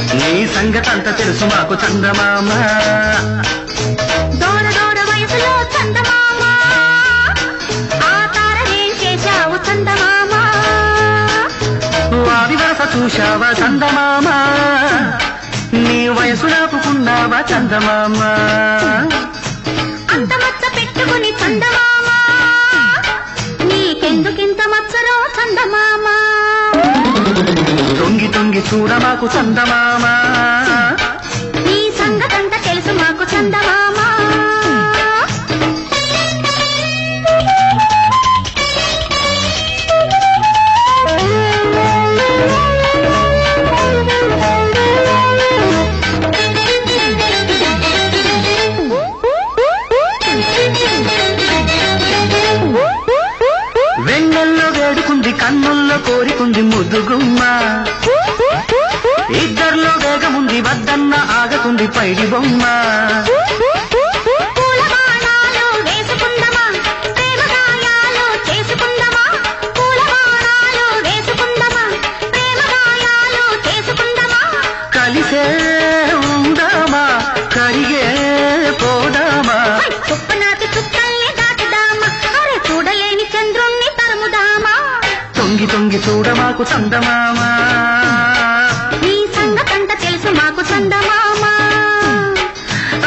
నీ సంగతంతా తెలుసు మాకు చందమామ. దూర దూర వయసులో చందమామ. ఆ తారనేం చేశావు చందమామ. వారి వరస చూశావా చందమామ? నీ వయసు నాపుకున్నావా చందమామ? అంత మచ్చ పెట్టుకుని చందమామ. నీకెందుకింత మచ్చరో చందమామ. తొంగి చూడ మాకు చందమామ. నీ సంగతంతా తెలుసు మాకు చందమామ. వెన్నెల్లో వేడుకుంది కన్నుల్లో కోరికుంది ముద్దుగుమ్మ ఇద్దర్లో వేగముంది వద్దన్న ఆగకుంది పైడి బొమ్మ. కలిసే ఉందామా? కరిగే పోదామా? దాటుదామా? అరే చూడలేని చంద్రుణ్ణి తరుముదామా? తొంగి తొంగి చూడ మాకు చందమామ? చందమామ.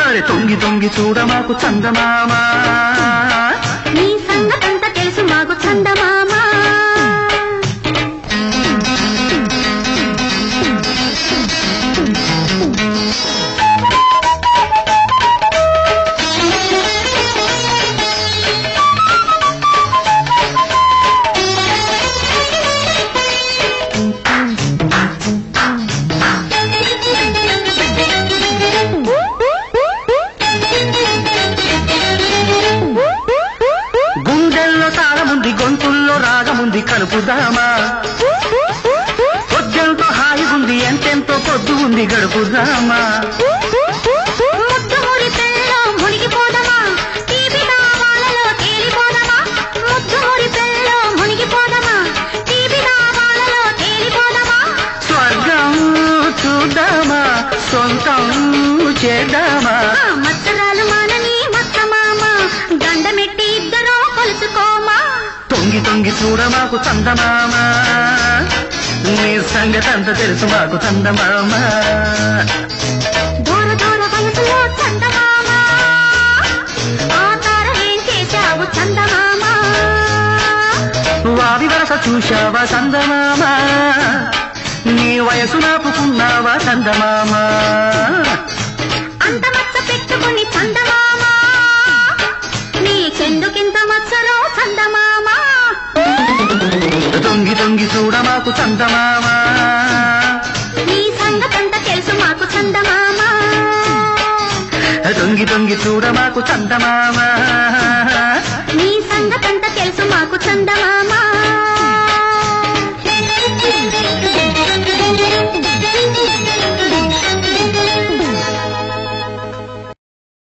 అరే తొంగి తొంగి చూడ మాకు చందమామ. నీ సంగతంత తెలుసు మాకు చందమామ. కలుపుదామా పొద్దులతో హాయిగుంది ఎంతెంతో పొద్దు ఉంది గడుపుదామా ముద్దు తొంగి తొంగి చూడ మాకు చందమామ. నీ సంగతంత తెలుసు మాకు చందమామ. దూర దూర వయసులో చందమామ. ఆ తార ఏం చేశావు చందమామ? వారి వరస చూశావా చందమామ? నీ వయసు నాపుకున్నావా చందమామ? అంత తొంగి తొంగి చూడ మాకు చందమామ. నీ సంగతంత తెలుసు మాకు చందమామ. తొంగి తొంగి చూడ మాకు చందమామ. నీ సంగతంత తెలుసు మాకు చందమామ.